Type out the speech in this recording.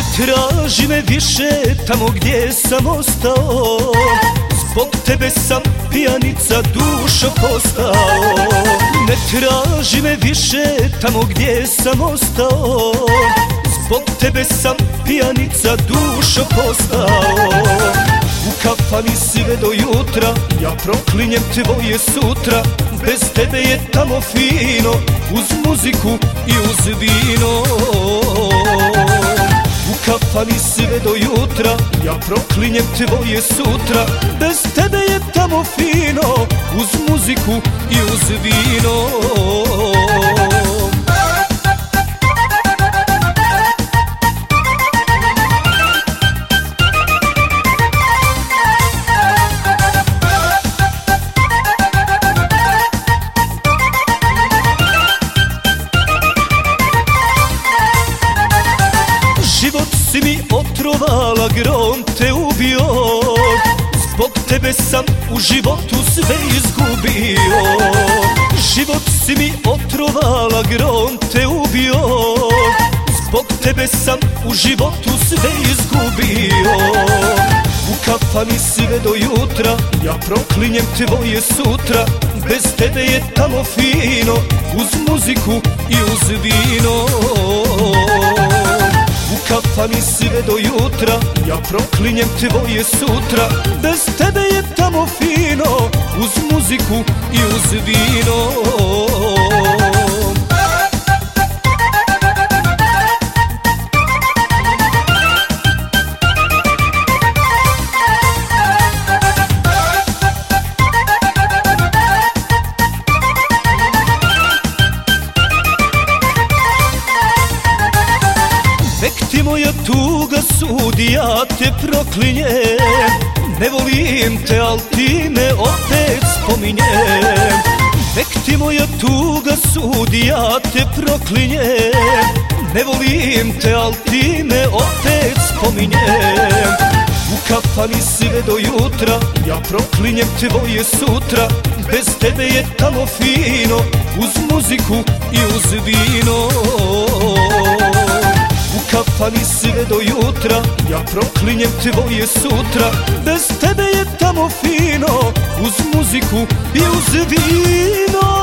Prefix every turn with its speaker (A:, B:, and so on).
A: Ne traži me više tamo gdje sam ostao. Zbog tebe sam pijanica dušo postao. Ne traži me više tamo gdje sam ostao. Zbog tebe sam pijanica dušo postao. U kafani do jutra Ja proklinjem tvoje sutra. Bez tebe je tamo fino Uz muziku i uz vino kafani sve do jutra Ja proklinjem tvoje sutra. Bez tebe je tamo fino Uz muziku i uz vino otrovala, grom te ubio Zbog tebe sam u životu sve izgubio. Život si mi otrovala, grom te ubio Zbog tebe sam u životu sve izgubio. U kafani sve do jutra, ja proklinjem tvoje sutra Bez tebe je tamo fino, uz muziku i uz vino kafani sve do jutra Ja proklinjem tvoje sutra. Bez tebe je tamo fino Uz muziku i uz vino ti moja tuga sudi, ja te proklinjem Ne volim te, al ti me opet spominjem. Nek ti moja tuga sudi, ja te proklinjem Ne volim te, al ti me opet spominjem. U kafani sve do jutra, ja proklinjem tvoje sutra. Bez tebe je tamo fino, uz muziku i uz vino kafani sve do jutra Ja proklinjem tvoje sutra. Bez tebe je tamo fino Uz muziku i uz vino